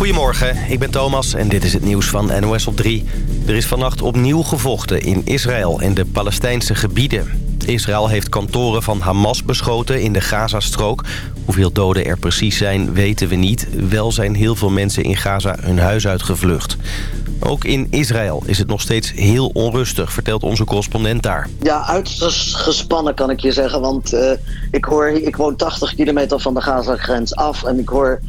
Goedemorgen, ik ben Thomas en dit is het nieuws van NOS op 3. Er is vannacht opnieuw gevochten in Israël en de Palestijnse gebieden. Israël heeft kantoren van Hamas beschoten in de Gazastrook. Hoeveel doden er precies zijn, weten we niet. Wel zijn heel veel mensen in Gaza hun huis uitgevlucht. Ook in Israël is het nog steeds heel onrustig, vertelt onze correspondent daar. Ja, uiterst gespannen kan ik je zeggen. Want uh, ik, hoor, ik woon 80 kilometer van de Gaza-grens af... en ik hoor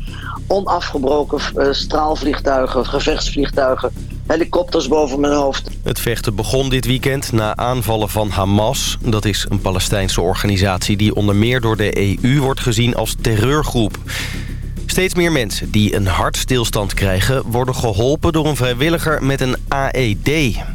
onafgebroken uh, straalvliegtuigen, gevechtsvliegtuigen helikopters boven mijn hoofd. Het vechten begon dit weekend na aanvallen van Hamas. Dat is een Palestijnse organisatie die onder meer door de EU wordt gezien als terreurgroep. Steeds meer mensen die een hartstilstand krijgen... worden geholpen door een vrijwilliger met een AED.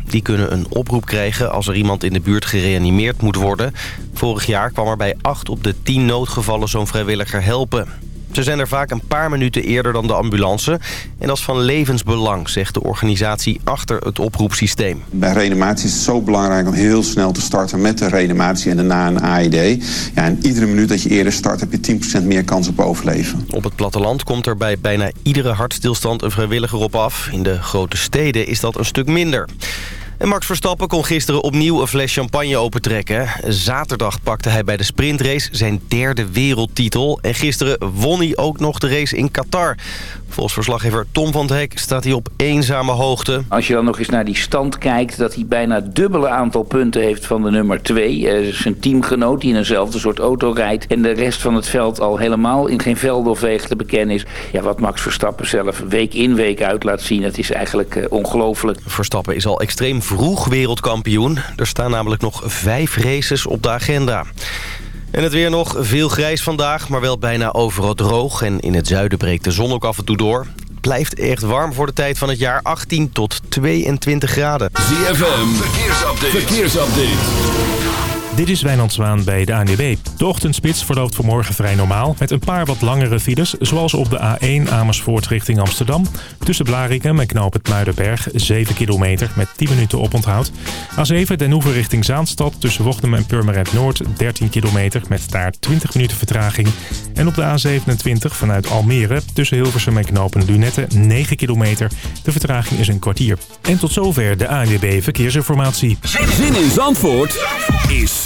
Die kunnen een oproep krijgen als er iemand in de buurt gereanimeerd moet worden. Vorig jaar kwam er bij 8 op de 10 noodgevallen zo'n vrijwilliger helpen. Ze zijn er vaak een paar minuten eerder dan de ambulance. En dat is van levensbelang, zegt de organisatie achter het oproepsysteem. Bij reanimatie is het zo belangrijk om heel snel te starten met de reanimatie en daarna een AED. Ja, en iedere minuut dat je eerder start heb je 10% meer kans op overleven. Op het platteland komt er bij bijna iedere hartstilstand een vrijwilliger op af. In de grote steden is dat een stuk minder. En Max Verstappen kon gisteren opnieuw een fles champagne opentrekken. Zaterdag pakte hij bij de sprintrace zijn derde wereldtitel. En gisteren won hij ook nog de race in Qatar. Volgens verslaggever Tom van het Hek staat hij op eenzame hoogte. Als je dan nog eens naar die stand kijkt... dat hij bijna dubbele aantal punten heeft van de nummer 2. Uh, zijn teamgenoot die in eenzelfde soort auto rijdt... en de rest van het veld al helemaal in geen velden of wegen te bekennen is. Ja, wat Max Verstappen zelf week in week uit laat zien... het is eigenlijk uh, ongelooflijk. Verstappen is al extreem vroeg wereldkampioen. Er staan namelijk nog vijf races op de agenda. En het weer nog veel grijs vandaag, maar wel bijna overal droog. En in het zuiden breekt de zon ook af en toe door. Blijft echt warm voor de tijd van het jaar 18 tot 22 graden. ZFM, verkeersupdate. verkeersupdate. Dit is Wijnand Zwaan bij de ANWB. De ochtendspits verloopt vanmorgen vrij normaal... met een paar wat langere files, zoals op de A1 Amersfoort richting Amsterdam... tussen Blarikum en Knoop het Muidenberg, 7 kilometer met 10 minuten oponthoud. A7 Den Hoever richting Zaanstad tussen Wochtem en Purmerend Noord... 13 kilometer met daar 20 minuten vertraging. En op de A27 vanuit Almere tussen Hilversum en Knopen Lunette 9 kilometer. De vertraging is een kwartier. En tot zover de ANWB Verkeersinformatie. Zin in Zandvoort is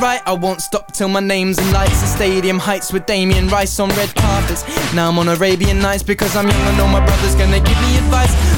right I won't stop till my name's in lights. The stadium heights with Damien Rice on red carpets. Now I'm on Arabian Nights because I'm young I know my brother's gonna give me advice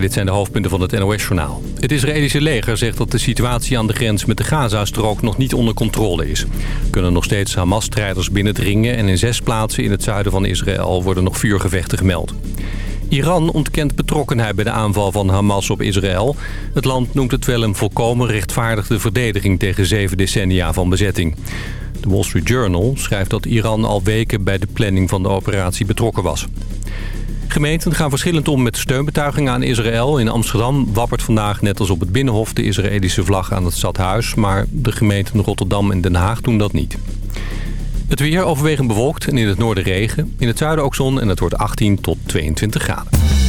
Dit zijn de hoofdpunten van het NOS-journaal. Het Israëlische leger zegt dat de situatie aan de grens met de Gaza-strook nog niet onder controle is. Er kunnen nog steeds Hamas-strijders binnendringen en in zes plaatsen in het zuiden van Israël worden nog vuurgevechten gemeld. Iran ontkent betrokkenheid bij de aanval van Hamas op Israël. Het land noemt het wel een volkomen rechtvaardigde verdediging tegen zeven decennia van bezetting. De Wall Street Journal schrijft dat Iran al weken bij de planning van de operatie betrokken was. Gemeenten gaan verschillend om met steunbetuigingen aan Israël. In Amsterdam wappert vandaag net als op het Binnenhof de Israëlische vlag aan het stadhuis. Maar de gemeenten Rotterdam en Den Haag doen dat niet. Het weer overwegend bewolkt en in het noorden regen. In het zuiden ook zon en het wordt 18 tot 22 graden.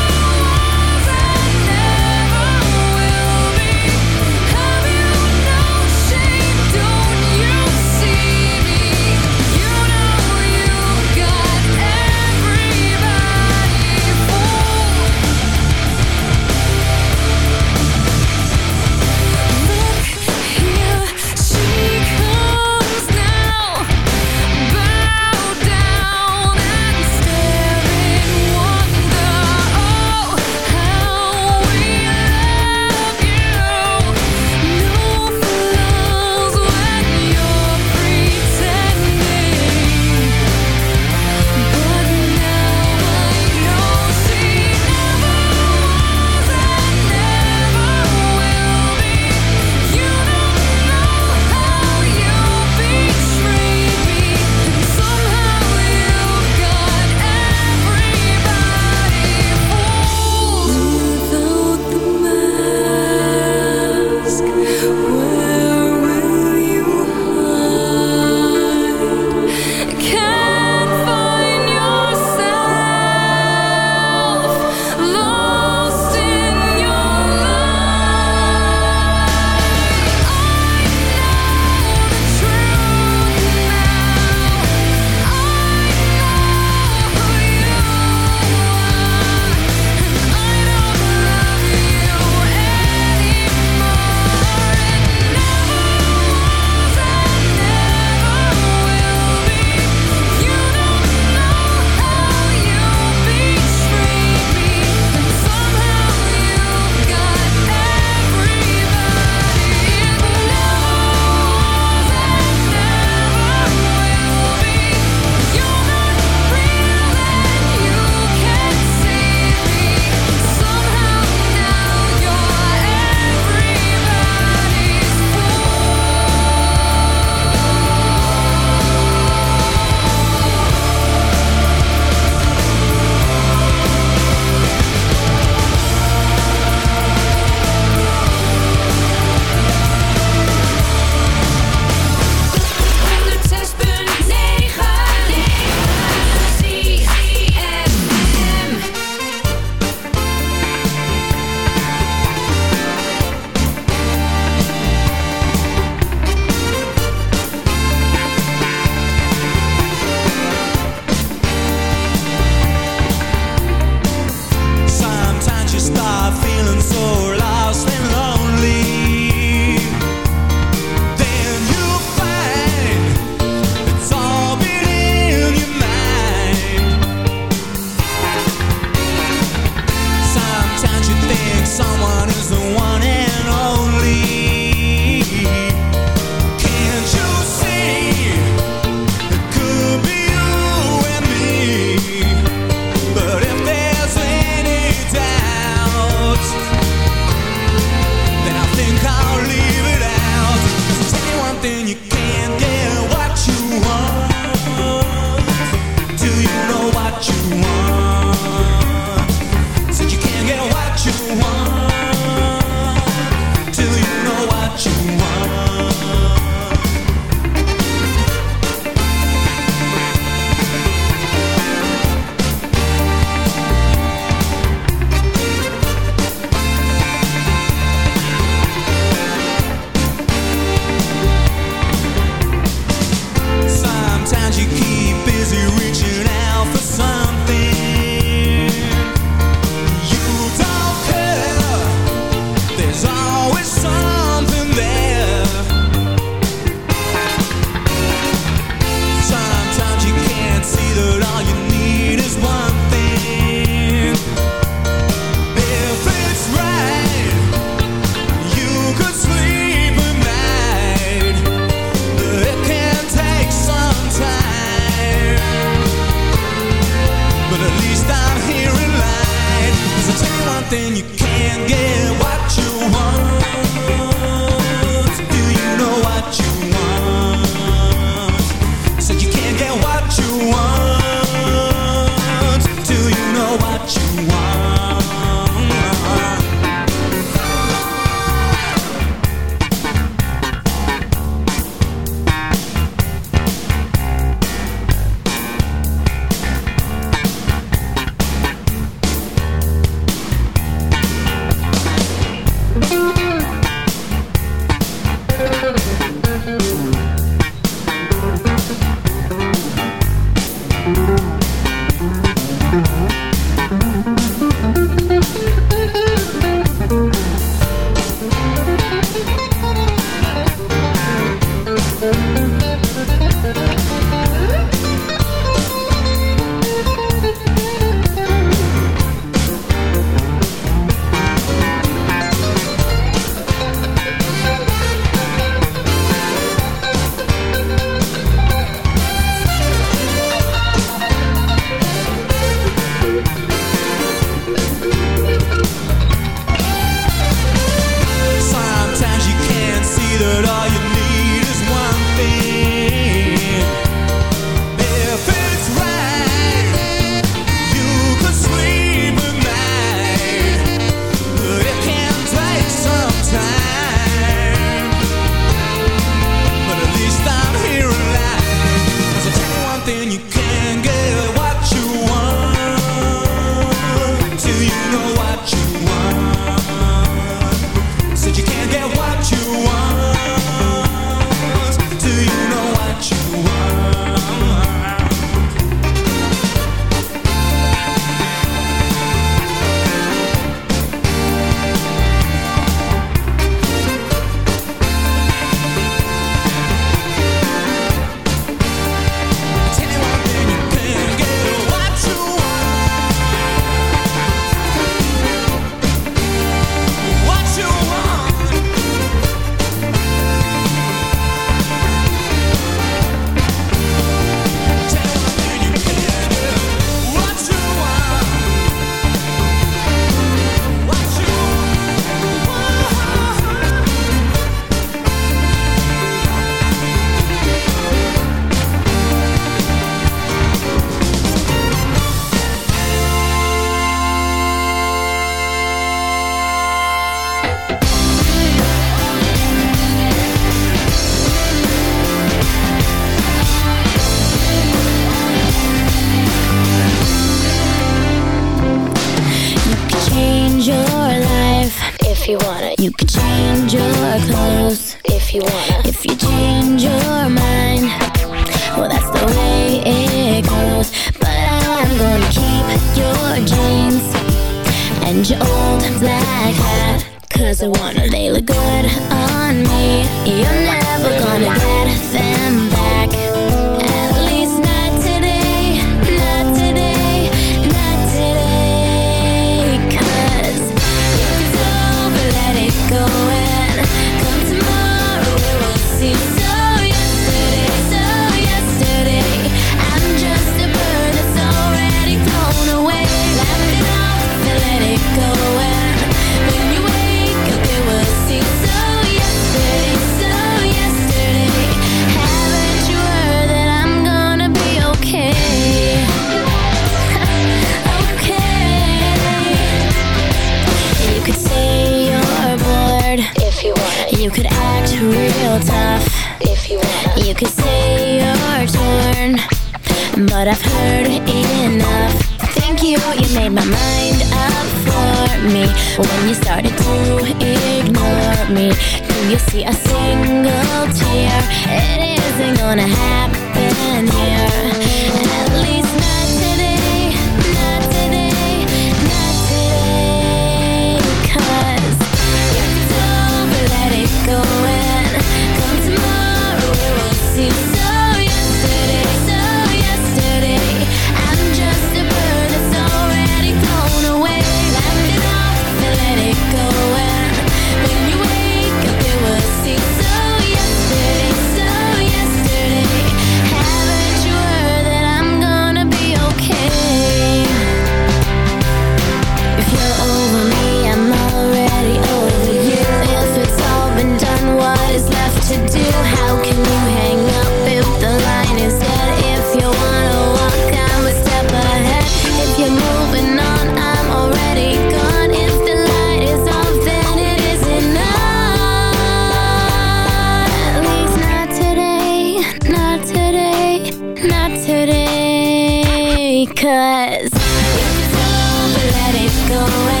know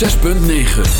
6.9